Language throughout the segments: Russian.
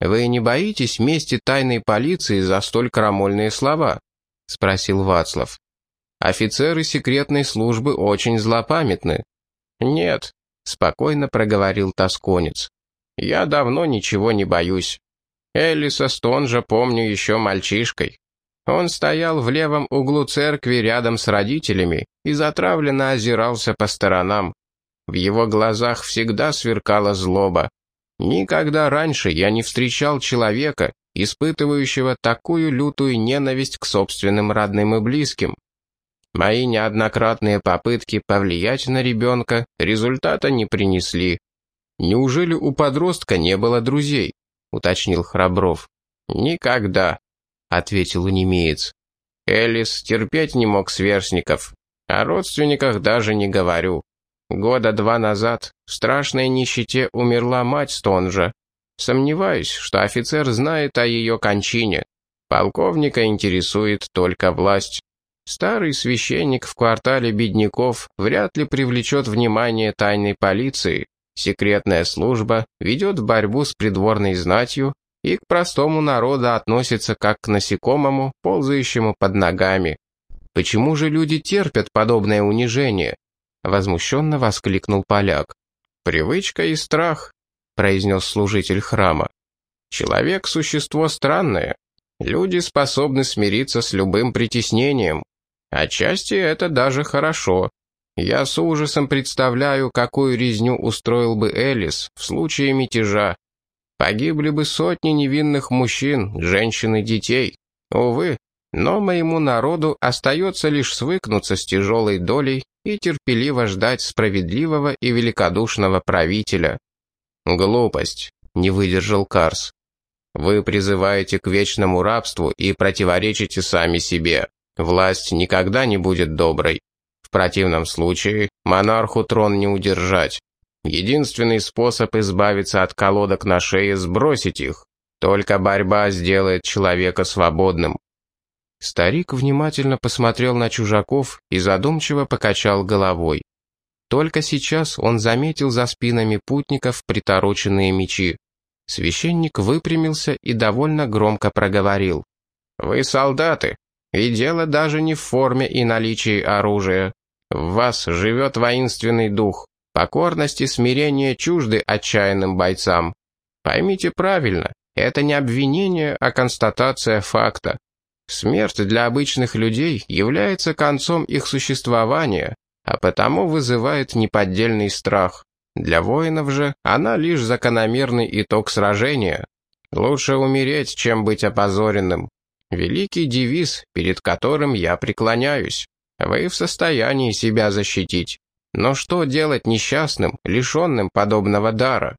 «Вы не боитесь мести тайной полиции за столь крамольные слова?» — спросил Вацлав. «Офицеры секретной службы очень злопамятны». «Нет», — спокойно проговорил тосконец. «Я давно ничего не боюсь. Элиса Стонжа помню еще мальчишкой. Он стоял в левом углу церкви рядом с родителями и затравленно озирался по сторонам. В его глазах всегда сверкала злоба. Никогда раньше я не встречал человека, испытывающего такую лютую ненависть к собственным родным и близким. Мои неоднократные попытки повлиять на ребенка результата не принесли. «Неужели у подростка не было друзей?» — уточнил Храбров. «Никогда», — ответил немеец. «Элис терпеть не мог сверстников. О родственниках даже не говорю. Года два назад в страшной нищете умерла мать Стонжа. Сомневаюсь, что офицер знает о ее кончине. Полковника интересует только власть. Старый священник в квартале бедняков вряд ли привлечет внимание тайной полиции. Секретная служба ведет борьбу с придворной знатью и к простому народу относится как к насекомому, ползающему под ногами. Почему же люди терпят подобное унижение? Возмущенно воскликнул поляк. «Привычка и страх», — произнес служитель храма. «Человек — существо странное. Люди способны смириться с любым притеснением. Отчасти это даже хорошо. Я с ужасом представляю, какую резню устроил бы Элис в случае мятежа. Погибли бы сотни невинных мужчин, женщин и детей. Увы, но моему народу остается лишь свыкнуться с тяжелой долей и терпеливо ждать справедливого и великодушного правителя. «Глупость», — не выдержал Карс. «Вы призываете к вечному рабству и противоречите сами себе. Власть никогда не будет доброй. В противном случае монарху трон не удержать. Единственный способ избавиться от колодок на шее — сбросить их. Только борьба сделает человека свободным. Старик внимательно посмотрел на чужаков и задумчиво покачал головой. Только сейчас он заметил за спинами путников притороченные мечи. Священник выпрямился и довольно громко проговорил. «Вы солдаты, и дело даже не в форме и наличии оружия. В вас живет воинственный дух. Покорность и смирение чужды отчаянным бойцам. Поймите правильно, это не обвинение, а констатация факта. Смерть для обычных людей является концом их существования, а потому вызывает неподдельный страх. Для воинов же она лишь закономерный итог сражения. Лучше умереть, чем быть опозоренным. Великий девиз, перед которым я преклоняюсь. Вы в состоянии себя защитить. Но что делать несчастным, лишенным подобного дара?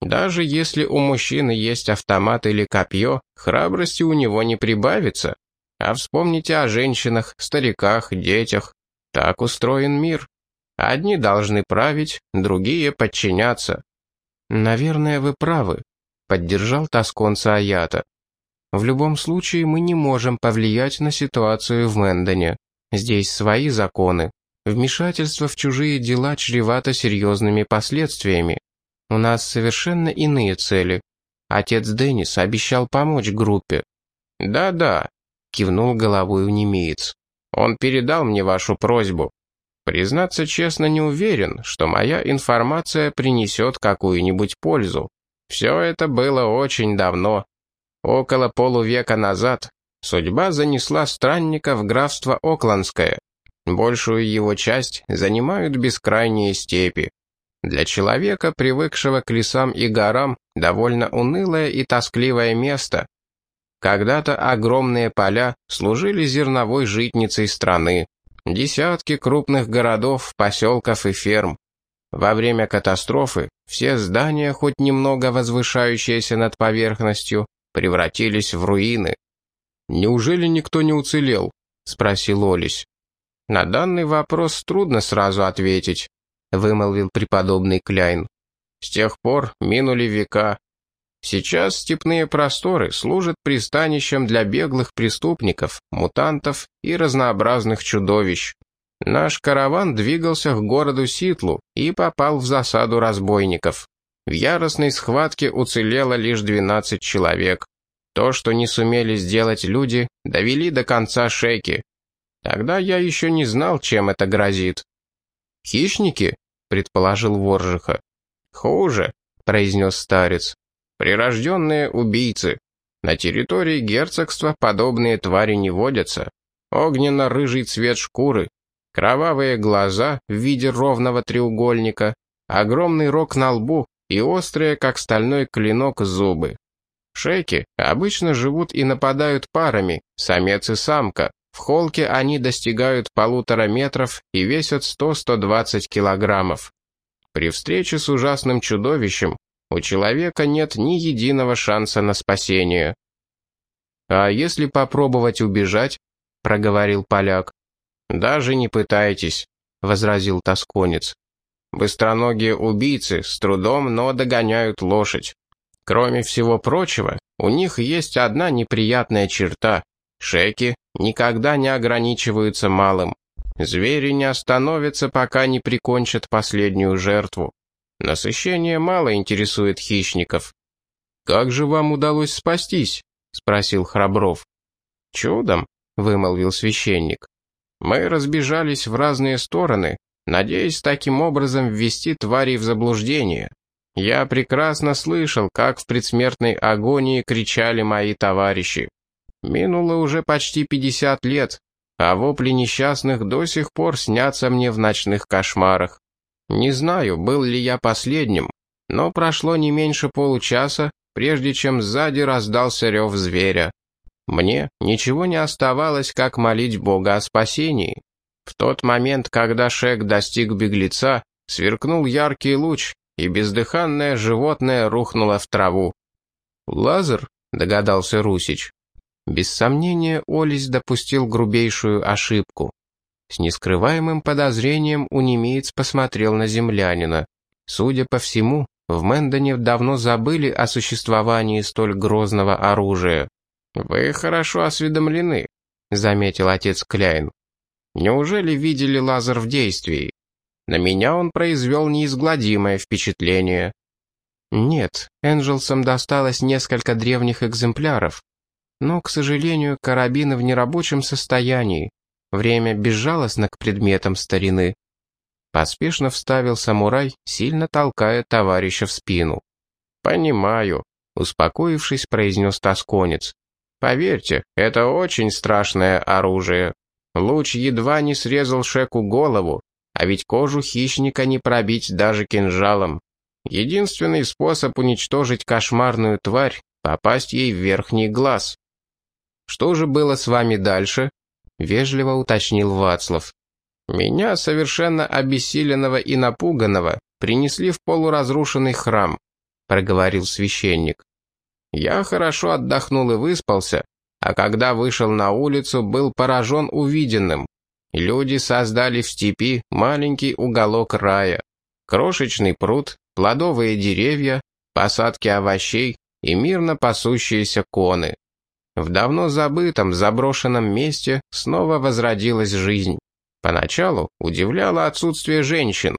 Даже если у мужчины есть автомат или копье, храбрости у него не прибавится. А вспомните о женщинах, стариках, детях. Так устроен мир. Одни должны править, другие подчиняться. «Наверное, вы правы», — поддержал тосконца Аята. «В любом случае мы не можем повлиять на ситуацию в Мэндоне. Здесь свои законы. Вмешательство в чужие дела чревато серьезными последствиями. У нас совершенно иные цели. Отец Деннис обещал помочь группе. «Да-да», кивнул головой немеец. «Он передал мне вашу просьбу. Признаться честно, не уверен, что моя информация принесет какую-нибудь пользу. Все это было очень давно. Около полувека назад судьба занесла странника в графство Окландское. Большую его часть занимают бескрайние степи. Для человека, привыкшего к лесам и горам, довольно унылое и тоскливое место, когда-то огромные поля служили зерновой житницей страны. Десятки крупных городов, поселков и ферм. Во время катастрофы все здания, хоть немного возвышающиеся над поверхностью, превратились в руины. «Неужели никто не уцелел?» — спросил Олесь. «На данный вопрос трудно сразу ответить», — вымолвил преподобный Кляйн. «С тех пор минули века, Сейчас степные просторы служат пристанищем для беглых преступников, мутантов и разнообразных чудовищ. Наш караван двигался к городу Ситлу и попал в засаду разбойников. В яростной схватке уцелело лишь 12 человек. То, что не сумели сделать люди, довели до конца шейки. Тогда я еще не знал, чем это грозит. «Хищники?» — предположил Воржиха. «Хуже», — произнес старец. «Прирожденные убийцы. На территории герцогства подобные твари не водятся. Огненно-рыжий цвет шкуры, кровавые глаза в виде ровного треугольника, огромный рог на лбу и острые, как стальной клинок, зубы. Шейки обычно живут и нападают парами, самец и самка. В холке они достигают полутора метров и весят 100-120 килограммов. При встрече с ужасным чудовищем у человека нет ни единого шанса на спасение. «А если попробовать убежать?» — проговорил поляк. «Даже не пытайтесь», — возразил тосконец. Быстроногие убийцы с трудом, но догоняют лошадь. Кроме всего прочего, у них есть одна неприятная черта. Шеки никогда не ограничиваются малым. Звери не остановятся, пока не прикончат последнюю жертву. Насыщение мало интересует хищников. «Как же вам удалось спастись?» — спросил Храбров. «Чудом», — вымолвил священник. «Мы разбежались в разные стороны, надеясь таким образом ввести тварей в заблуждение. Я прекрасно слышал, как в предсмертной агонии кричали мои товарищи. Минуло уже почти 50 лет, а вопли несчастных до сих пор снятся мне в ночных кошмарах. Не знаю, был ли я последним, но прошло не меньше получаса, прежде чем сзади раздался рев зверя. Мне ничего не оставалось, как молить Бога о спасении. В тот момент, когда Шек достиг беглеца, сверкнул яркий луч, и бездыханное животное рухнуло в траву. «Лазер?» — догадался Русич. Без сомнения, Олесь допустил грубейшую ошибку. С нескрываемым подозрением унемеец посмотрел на землянина. Судя по всему, в Мэндоне давно забыли о существовании столь грозного оружия. «Вы хорошо осведомлены», — заметил отец Кляйн. Неужели видели лазер в действии? На меня он произвел неизгладимое впечатление. Нет, Энджелсам досталось несколько древних экземпляров. Но, к сожалению, карабины в нерабочем состоянии. Время безжалостно к предметам старины. Поспешно вставил самурай, сильно толкая товарища в спину. «Понимаю», — успокоившись, произнес тосконец. «Поверьте, это очень страшное оружие». Луч едва не срезал Шеку голову, а ведь кожу хищника не пробить даже кинжалом. Единственный способ уничтожить кошмарную тварь — попасть ей в верхний глаз. «Что же было с вами дальше?» — вежливо уточнил Вацлав. «Меня, совершенно обессиленного и напуганного, принесли в полуразрушенный храм», — проговорил священник. «Я хорошо отдохнул и выспался, а когда вышел на улицу, был поражен увиденным. Люди создали в степи маленький уголок рая. Крошечный пруд, плодовые деревья, посадки овощей и мирно пасущиеся коны. В давно забытом, заброшенном месте снова возродилась жизнь. Поначалу удивляло отсутствие женщин.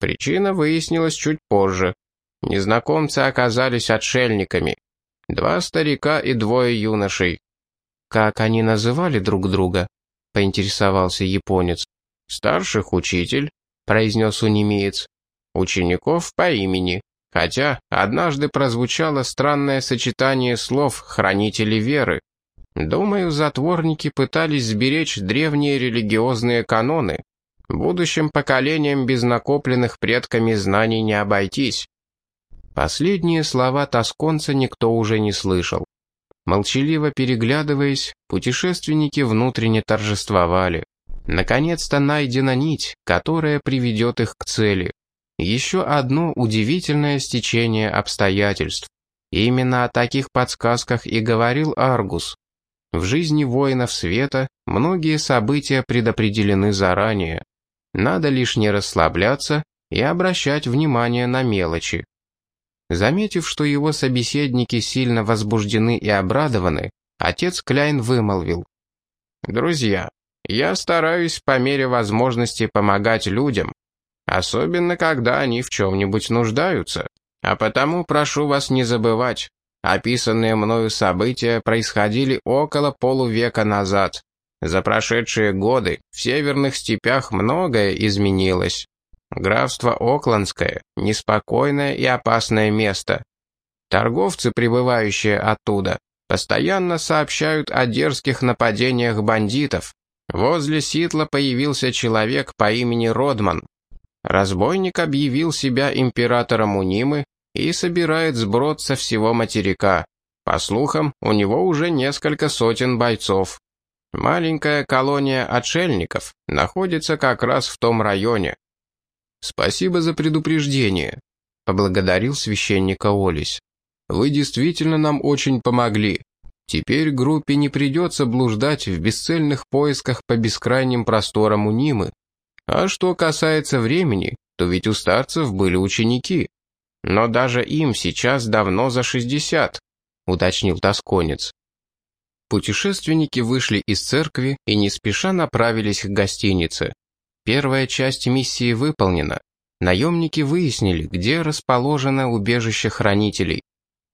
Причина выяснилась чуть позже. Незнакомцы оказались отшельниками. Два старика и двое юношей. Как они называли друг друга? Поинтересовался японец. Старших учитель, произнес унемеец. Учеников по имени. Хотя однажды прозвучало странное сочетание слов «хранители веры». Думаю, затворники пытались сберечь древние религиозные каноны. Будущим поколениям без накопленных предками знаний не обойтись. Последние слова тосконца никто уже не слышал. Молчаливо переглядываясь, путешественники внутренне торжествовали. Наконец-то найдена нить, которая приведет их к цели. Еще одно удивительное стечение обстоятельств. Именно о таких подсказках и говорил Аргус. В жизни воинов света многие события предопределены заранее. Надо лишь не расслабляться и обращать внимание на мелочи. Заметив, что его собеседники сильно возбуждены и обрадованы, отец Кляйн вымолвил. «Друзья, я стараюсь по мере возможности помогать людям, особенно когда они в чем-нибудь нуждаются. А потому прошу вас не забывать, описанные мною события происходили около полувека назад. За прошедшие годы в северных степях многое изменилось. Графство Окландское – неспокойное и опасное место. Торговцы, прибывающие оттуда, постоянно сообщают о дерзких нападениях бандитов. Возле Ситла появился человек по имени Родман. Разбойник объявил себя императором Унимы и собирает сброд со всего материка. По слухам, у него уже несколько сотен бойцов. Маленькая колония отшельников находится как раз в том районе. «Спасибо за предупреждение», — поблагодарил священника Олесь. Вы действительно нам очень помогли. Теперь группе не придется блуждать в бесцельных поисках по бескрайним просторам Унимы. А что касается времени, то ведь у старцев были ученики. Но даже им сейчас давно за 60, уточнил тосконец. Путешественники вышли из церкви и не спеша направились к гостинице. Первая часть миссии выполнена. Наемники выяснили, где расположено убежище хранителей.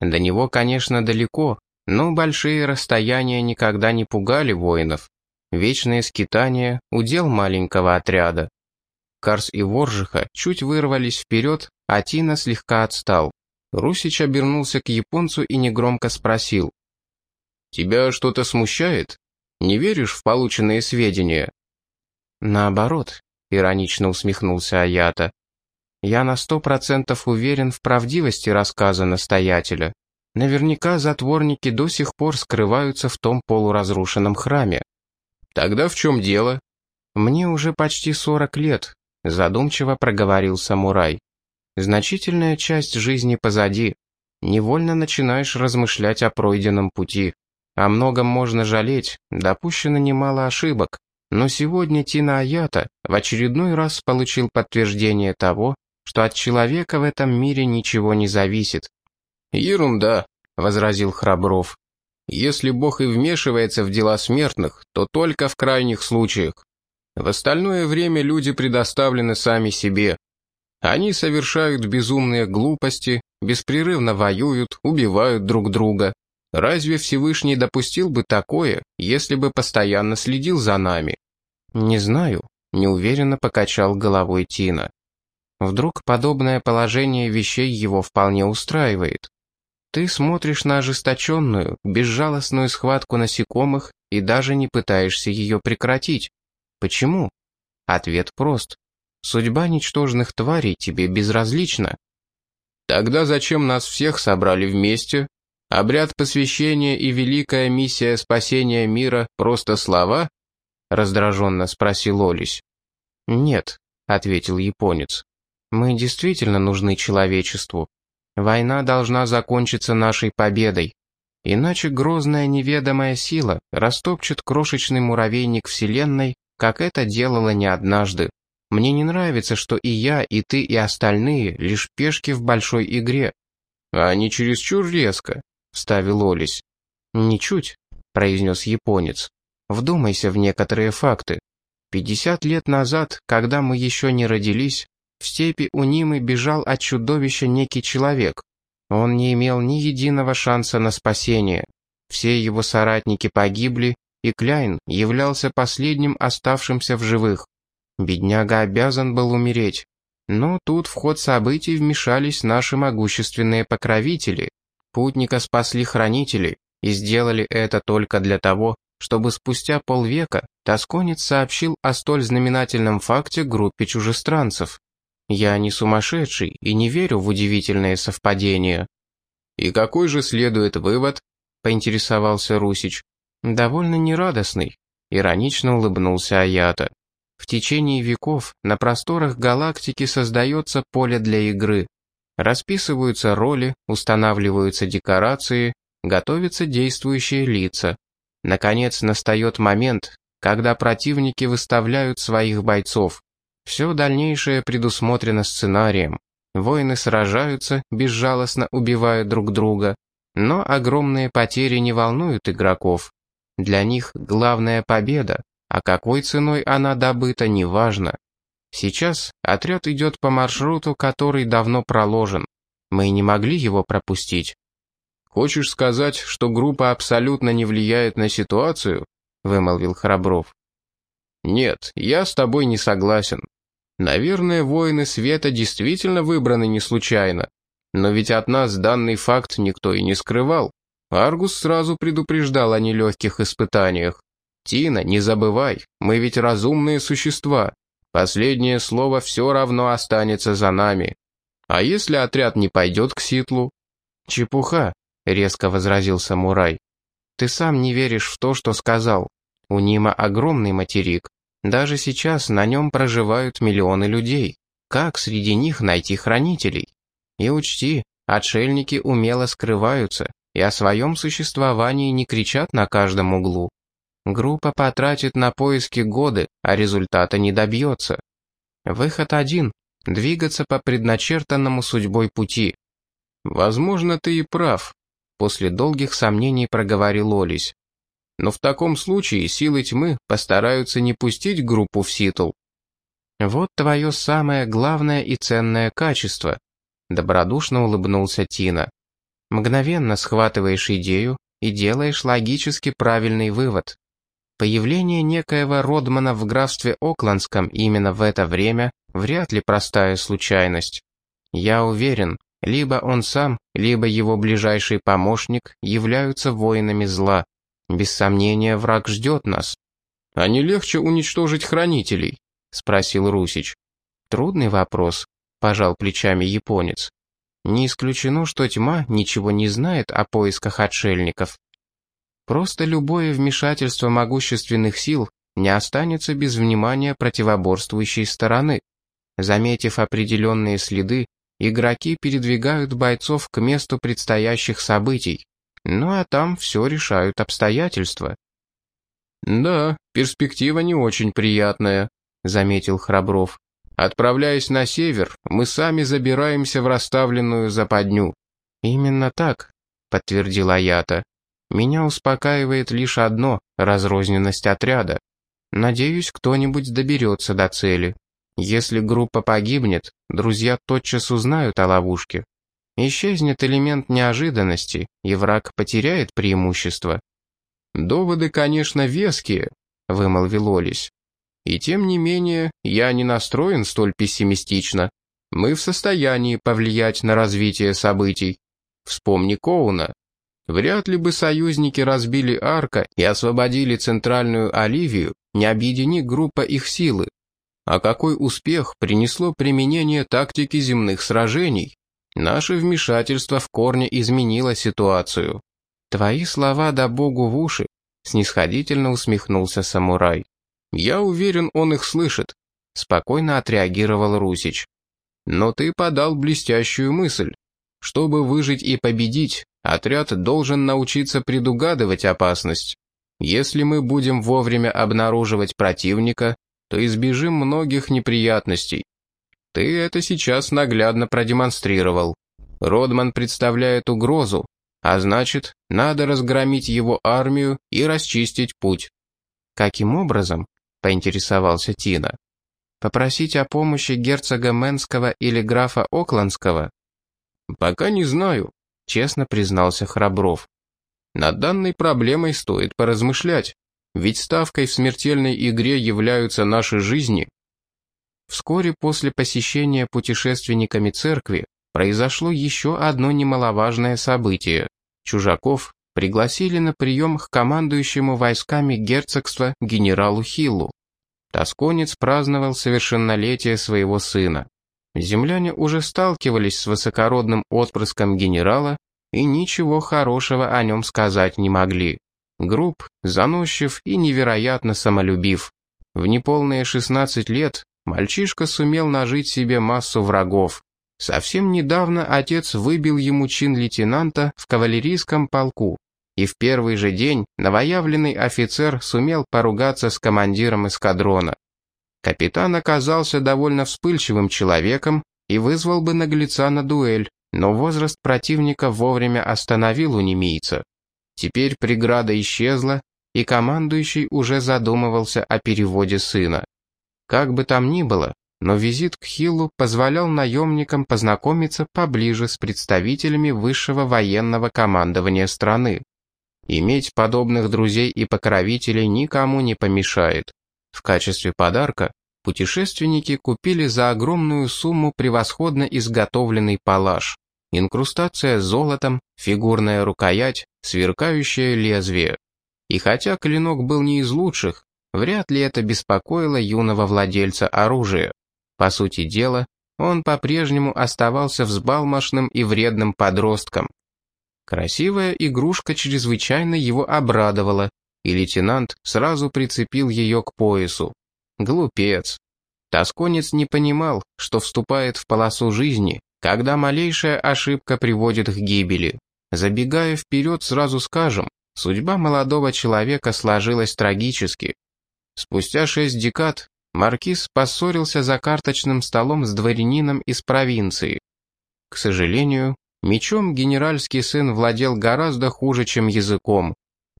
До него, конечно, далеко, но большие расстояния никогда не пугали воинов. Вечные скитания — удел маленького отряда. Карс и Воржиха чуть вырвались вперед, а Тина слегка отстал. Русич обернулся к японцу и негромко спросил. «Тебя что-то смущает? Не веришь в полученные сведения?» «Наоборот», — иронично усмехнулся Аята. Я на сто процентов уверен в правдивости рассказа настоятеля. Наверняка затворники до сих пор скрываются в том полуразрушенном храме. Тогда в чем дело? Мне уже почти сорок лет, задумчиво проговорил самурай. Значительная часть жизни позади. Невольно начинаешь размышлять о пройденном пути. О многом можно жалеть, допущено немало ошибок. Но сегодня Тина Аята в очередной раз получил подтверждение того, что от человека в этом мире ничего не зависит. «Ерунда», — возразил Храбров. «Если Бог и вмешивается в дела смертных, то только в крайних случаях. В остальное время люди предоставлены сами себе. Они совершают безумные глупости, беспрерывно воюют, убивают друг друга. Разве Всевышний допустил бы такое, если бы постоянно следил за нами?» «Не знаю», — неуверенно покачал головой Тина. Вдруг подобное положение вещей его вполне устраивает. Ты смотришь на ожесточенную, безжалостную схватку насекомых и даже не пытаешься ее прекратить. Почему? Ответ прост. Судьба ничтожных тварей тебе безразлична. Тогда зачем нас всех собрали вместе? Обряд посвящения и великая миссия спасения мира — просто слова? Раздраженно спросил Олесь. Нет, — ответил японец. Мы действительно нужны человечеству. Война должна закончиться нашей победой. Иначе грозная неведомая сила растопчет крошечный муравейник Вселенной, как это делала не однажды. Мне не нравится, что и я, и ты, и остальные лишь пешки в большой игре. А не чересчур резко, вставил Олесь. Ничуть, произнес японец. Вдумайся в некоторые факты. Пятьдесят лет назад, когда мы еще не родились, в степи у Нимы бежал от чудовища некий человек. Он не имел ни единого шанса на спасение. Все его соратники погибли, и Кляйн являлся последним оставшимся в живых. Бедняга обязан был умереть. Но тут в ход событий вмешались наши могущественные покровители. Путника спасли хранители, и сделали это только для того, чтобы спустя полвека Тосконец сообщил о столь знаменательном факте группе чужестранцев. Я не сумасшедший и не верю в удивительные совпадения». «И какой же следует вывод?» — поинтересовался Русич. «Довольно нерадостный», — иронично улыбнулся Аята. «В течение веков на просторах галактики создается поле для игры. Расписываются роли, устанавливаются декорации, готовятся действующие лица. Наконец настает момент, когда противники выставляют своих бойцов. Все дальнейшее предусмотрено сценарием. Воины сражаются, безжалостно убивая друг друга, но огромные потери не волнуют игроков. Для них главная победа, а какой ценой она добыта, неважно. Сейчас отряд идет по маршруту, который давно проложен. Мы не могли его пропустить. «Хочешь сказать, что группа абсолютно не влияет на ситуацию?» — вымолвил Храбров. «Нет, я с тобой не согласен. Наверное, воины света действительно выбраны не случайно. Но ведь от нас данный факт никто и не скрывал. Аргус сразу предупреждал о нелегких испытаниях. «Тина, не забывай, мы ведь разумные существа. Последнее слово все равно останется за нами. А если отряд не пойдет к Ситлу?» «Чепуха», — резко возразил самурай. «Ты сам не веришь в то, что сказал. У Нима огромный материк. Даже сейчас на нем проживают миллионы людей. Как среди них найти хранителей? И учти, отшельники умело скрываются и о своем существовании не кричат на каждом углу. Группа потратит на поиски годы, а результата не добьется. Выход один — двигаться по предначертанному судьбой пути. «Возможно, ты и прав», — после долгих сомнений проговорил Олесь. «Но в таком случае силы тьмы постараются не пустить группу в Ситл». «Вот твое самое главное и ценное качество», — добродушно улыбнулся Тина. «Мгновенно схватываешь идею и делаешь логически правильный вывод. Появление некоего Родмана в графстве Окландском именно в это время вряд ли простая случайность. Я уверен, либо он сам, либо его ближайший помощник являются воинами зла. Без сомнения, враг ждет нас. «А не легче уничтожить хранителей?» — спросил Русич. «Трудный вопрос», — пожал плечами японец. «Не исключено, что тьма ничего не знает о поисках отшельников. Просто любое вмешательство могущественных сил не останется без внимания противоборствующей стороны. Заметив определенные следы, игроки передвигают бойцов к месту предстоящих событий. Ну а там все решают обстоятельства. «Да, перспектива не очень приятная», — заметил Храбров. «Отправляясь на север, мы сами забираемся в расставленную западню». «Именно так», — подтвердил Аята. Меня успокаивает лишь одно — разрозненность отряда. Надеюсь, кто-нибудь доберется до цели. Если группа погибнет, друзья тотчас узнают о ловушке. Исчезнет элемент неожиданности, и враг потеряет преимущество. «Доводы, конечно, веские», — вымолвил Олесь. «И тем не менее, я не настроен столь пессимистично. Мы в состоянии повлиять на развитие событий. Вспомни Коуна. Вряд ли бы союзники разбили Арка и освободили Центральную Оливию, не объедини группа их силы. А какой успех принесло применение тактики земных сражений? Наше вмешательство в корне изменило ситуацию. Твои слова да богу в уши, снисходительно усмехнулся самурай. Я уверен, он их слышит, спокойно отреагировал Русич. Но ты подал блестящую мысль. Чтобы выжить и победить, Отряд должен научиться предугадывать опасность. Если мы будем вовремя обнаруживать противника, то избежим многих неприятностей. Ты это сейчас наглядно продемонстрировал. Родман представляет угрозу, а значит, надо разгромить его армию и расчистить путь. Каким образом? поинтересовался Тина. Попросить о помощи герцога Менского или графа Окландского? Пока не знаю, — честно признался Храбров. «Над данной проблемой стоит поразмышлять, ведь ставкой в смертельной игре являются наши жизни». Вскоре после посещения путешественниками церкви произошло еще одно немаловажное событие. Чужаков пригласили на прием к командующему войсками герцогства генералу Хиллу. Тосконец праздновал совершеннолетие своего сына. Земляне уже сталкивались с высокородным отпрыском генерала и ничего хорошего о нем сказать не могли. Груб, заносчив и невероятно самолюбив. В неполные 16 лет мальчишка сумел нажить себе массу врагов. Совсем недавно отец выбил ему чин лейтенанта в кавалерийском полку, и в первый же день новоявленный офицер сумел поругаться с командиром эскадрона. Капитан оказался довольно вспыльчивым человеком и вызвал бы наглеца на дуэль, но возраст противника вовремя остановил у немийца. Теперь преграда исчезла, и командующий уже задумывался о переводе сына. Как бы там ни было, но визит к Хиллу позволял наемникам познакомиться поближе с представителями высшего военного командования страны. Иметь подобных друзей и покровителей никому не помешает. В качестве подарка путешественники купили за огромную сумму превосходно изготовленный палаш. Инкрустация золотом, фигурная рукоять, сверкающее лезвие. И хотя клинок был не из лучших, вряд ли это беспокоило юного владельца оружия. По сути дела, он по-прежнему оставался взбалмошным и вредным подростком. Красивая игрушка чрезвычайно его обрадовала, и лейтенант сразу прицепил ее к поясу. Глупец. Тосконец не понимал, что вступает в полосу жизни, когда малейшая ошибка приводит к гибели. Забегая вперед, сразу скажем, судьба молодого человека сложилась трагически. Спустя шесть декад Маркиз поссорился за карточным столом с дворянином из провинции. К сожалению, мечом генеральский сын владел гораздо хуже, чем языком.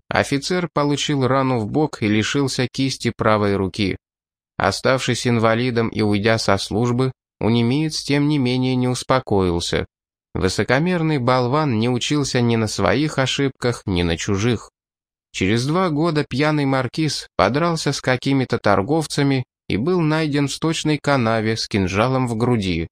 Офицер получил рану в бок и лишился кисти правой руки. Оставшись инвалидом и уйдя со службы, унемеец тем не менее не успокоился. Высокомерный болван не учился ни на своих ошибках, ни на чужих. Через два года пьяный маркиз подрался с какими-то торговцами и был найден в сточной канаве с кинжалом в груди.